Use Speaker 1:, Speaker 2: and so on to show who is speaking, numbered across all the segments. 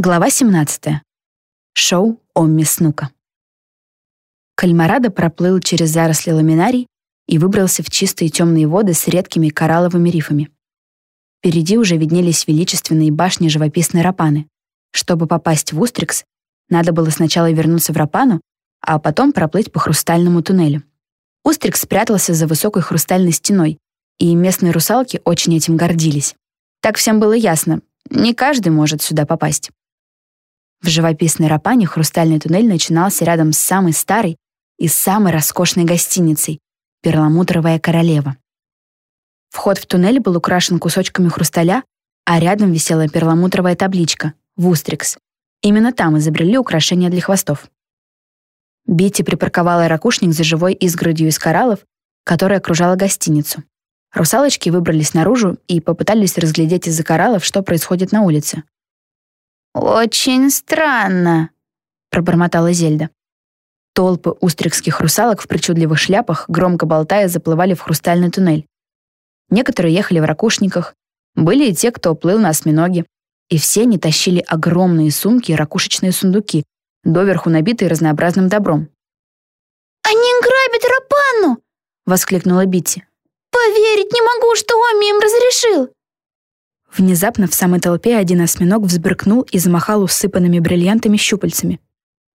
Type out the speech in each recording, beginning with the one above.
Speaker 1: Глава 17. Шоу Омми Снука. Кальмарадо проплыл через заросли ламинарий и выбрался в чистые темные воды с редкими коралловыми рифами. Впереди уже виднелись величественные башни живописной Рапаны. Чтобы попасть в Устрикс, надо было сначала вернуться в Рапану, а потом проплыть по хрустальному туннелю. Устрикс спрятался за высокой хрустальной стеной, и местные русалки очень этим гордились. Так всем было ясно, не каждый может сюда попасть. В живописной Рапане хрустальный туннель начинался рядом с самой старой и самой роскошной гостиницей — Перламутровая королева. Вход в туннель был украшен кусочками хрусталя, а рядом висела перламутровая табличка «Вустрикс». Именно там изобрели украшения для хвостов. Битти припарковала ракушник за живой изгородью из кораллов, которая окружала гостиницу. Русалочки выбрались наружу и попытались разглядеть из-за кораллов, что происходит на улице.
Speaker 2: «Очень странно», — пробормотала Зельда.
Speaker 1: Толпы устрикских русалок в причудливых шляпах, громко болтая, заплывали в хрустальный туннель. Некоторые ехали в ракушниках, были и те, кто плыл на осьминоге, и все они тащили огромные сумки и ракушечные сундуки, доверху набитые разнообразным добром.
Speaker 2: «Они грабят Рапанну!» — воскликнула Битти. «Поверить не могу, что Оми им разрешил!»
Speaker 1: Внезапно в самой толпе один осьминог взбрыкнул и замахал усыпанными бриллиантами щупальцами.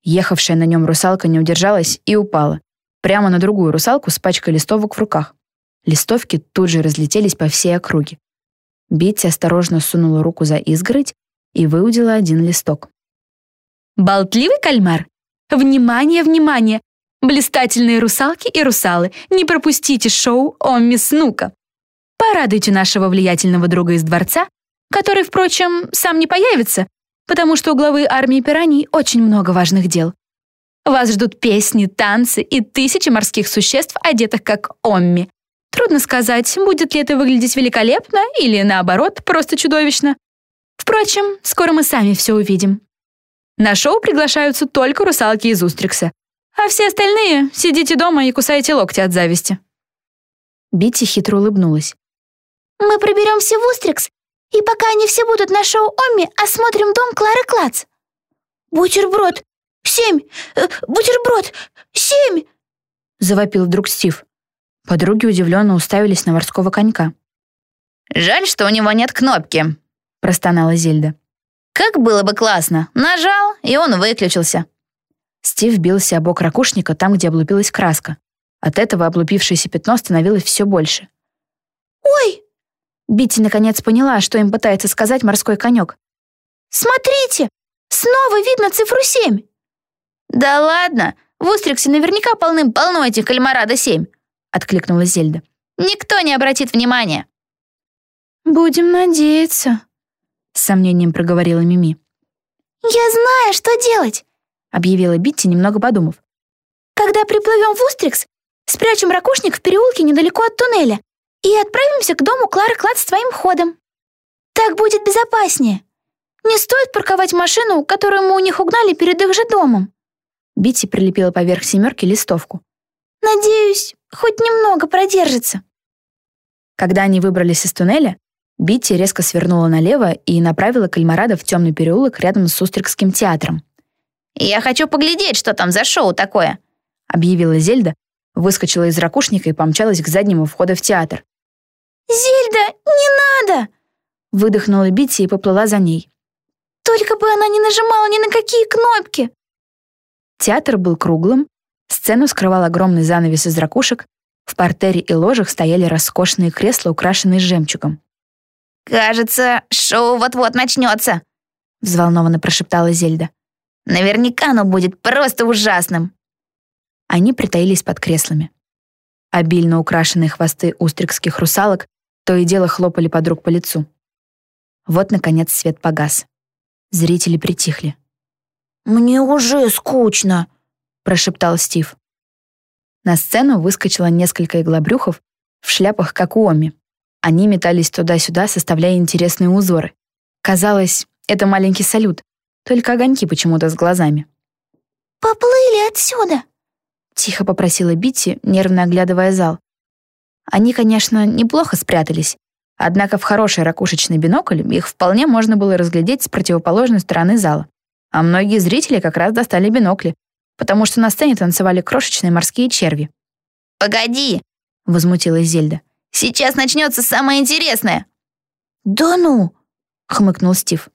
Speaker 1: Ехавшая на нем русалка не удержалась и упала. Прямо на другую русалку с пачкой листовок в руках. Листовки тут же разлетелись по всей округе. Битти осторожно сунула руку за изгородь и выудила один листок.
Speaker 3: «Болтливый кальмар? Внимание, внимание! Блистательные русалки и русалы, не пропустите шоу «Омми Снука». Порадуйте нашего влиятельного друга из дворца, который, впрочем, сам не появится, потому что у главы армии пираний очень много важных дел. Вас ждут песни, танцы и тысячи морских существ, одетых как Омми. Трудно сказать, будет ли это выглядеть великолепно или, наоборот, просто чудовищно. Впрочем, скоро мы сами все увидим. На шоу приглашаются только русалки из Устрикса, а все остальные сидите дома и кусайте локти от зависти.
Speaker 1: Битти хитро улыбнулась.
Speaker 2: Мы проберемся в Устрикс, и пока они все будут на шоу Омми, осмотрим дом Клары Клац. Бутерброд! Семь! Э, бутерброд! Семь!
Speaker 1: Завопил вдруг Стив. Подруги удивленно уставились на морского конька.
Speaker 4: «Жаль, что у него нет кнопки», — простонала Зельда. «Как было бы классно! Нажал, и он выключился».
Speaker 1: Стив бился о бок ракушника там, где облупилась краска. От этого облупившееся пятно становилось все больше.
Speaker 2: «Ой!»
Speaker 1: Битти наконец поняла, что им пытается сказать морской конек.
Speaker 2: «Смотрите! Снова видно цифру семь!»
Speaker 4: «Да ладно! В Устриксе наверняка полным-полно этих кальмарадо-7!» — откликнулась Зельда. «Никто не обратит внимания!»
Speaker 3: «Будем надеяться», — с сомнением проговорила Мими.
Speaker 2: «Я знаю, что делать», —
Speaker 1: объявила Битти, немного подумав.
Speaker 2: «Когда приплывем в Устрикс, спрячем ракушник в переулке недалеко от туннеля и отправимся к дому Клары Клад своим ходом. Так будет безопаснее. Не стоит парковать машину, которую мы у них угнали перед их же домом».
Speaker 1: Битти прилепила поверх семерки листовку.
Speaker 2: «Надеюсь, хоть немного продержится».
Speaker 1: Когда они выбрались из туннеля, Битти резко свернула налево и направила Кальмарада в темный переулок рядом с Устрикским театром.
Speaker 4: «Я хочу поглядеть, что там за шоу такое», —
Speaker 1: объявила Зельда, выскочила из ракушника и помчалась к заднему входу в театр.
Speaker 2: «Зельда, не надо!»
Speaker 1: Выдохнула Битти и поплыла за ней.
Speaker 2: «Только бы она не нажимала ни на какие кнопки!»
Speaker 1: Театр был круглым, сцену скрывал огромный занавес из ракушек, в портере и ложах стояли роскошные кресла, украшенные жемчугом.
Speaker 4: «Кажется, шоу вот-вот начнется», — взволнованно прошептала Зельда. «Наверняка оно будет просто ужасным».
Speaker 1: Они притаились под креслами. Обильно украшенные хвосты устрикских русалок то и дело хлопали подруг по лицу. Вот, наконец, свет погас. Зрители притихли.
Speaker 2: «Мне уже скучно», — прошептал Стив.
Speaker 1: На сцену выскочило несколько иглобрюхов в шляпах, как у Оми. Они метались туда-сюда, составляя интересные узоры. Казалось, это маленький салют, только огоньки почему-то с глазами.
Speaker 2: «Поплыли отсюда!»
Speaker 1: — тихо попросила Битти, нервно оглядывая зал. Они, конечно, неплохо спрятались, Однако в хороший ракушечный бинокль их вполне можно было разглядеть с противоположной стороны зала. А многие зрители как раз достали бинокли, потому что на сцене танцевали крошечные морские черви.
Speaker 4: «Погоди!»
Speaker 1: — возмутилась Зельда.
Speaker 4: «Сейчас начнется самое интересное!»
Speaker 2: «Да ну!»
Speaker 1: — хмыкнул Стив.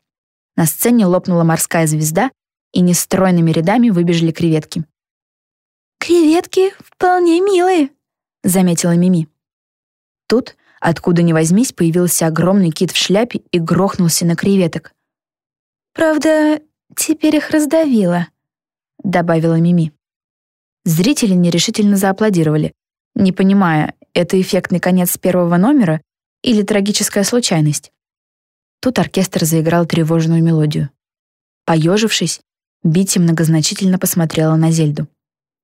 Speaker 1: На сцене лопнула морская звезда, и нестройными рядами выбежали креветки.
Speaker 2: «Креветки вполне милые», — заметила Мими.
Speaker 1: Тут, откуда ни возьмись, появился огромный кит в шляпе и грохнулся на креветок.
Speaker 2: «Правда, теперь их раздавило», — добавила Мими.
Speaker 1: Зрители нерешительно зааплодировали, не понимая, это эффектный конец первого номера или трагическая случайность. Тут оркестр заиграл тревожную мелодию. Поежившись, Бити многозначительно посмотрела на Зельду.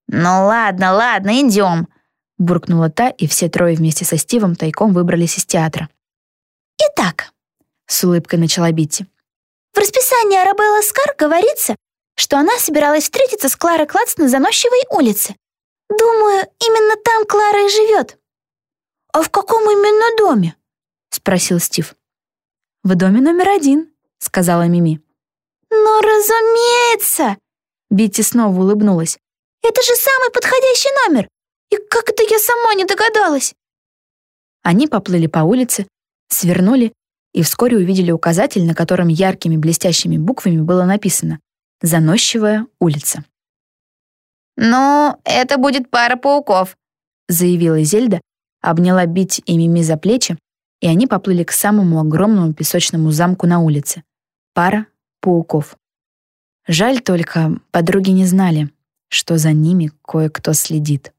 Speaker 4: «Ну ладно, ладно, идем», —
Speaker 1: буркнула та, и все трое вместе со Стивом тайком выбрались из театра.
Speaker 2: «Итак», — с улыбкой начала Битти, «в расписании Арабелла Скар говорится, что она собиралась встретиться с Кларой Клац на Заносчивой улице. Думаю, именно там Клара и живет». «А в каком именно доме?» — спросил Стив.
Speaker 1: «В доме номер один», — сказала Мими.
Speaker 2: «Ну, разумеется!»
Speaker 1: Битти снова улыбнулась.
Speaker 2: «Это же самый подходящий номер! И как это я сама не догадалась?»
Speaker 1: Они поплыли по улице, свернули и вскоре увидели указатель, на котором яркими блестящими буквами было написано «Заносчивая улица».
Speaker 4: «Ну, это будет пара пауков», —
Speaker 1: заявила Зельда, обняла Битти и Мими за плечи, и они поплыли к самому огромному песочному замку на улице. Пара пауков. Жаль только, подруги не знали, что за ними кое-кто следит.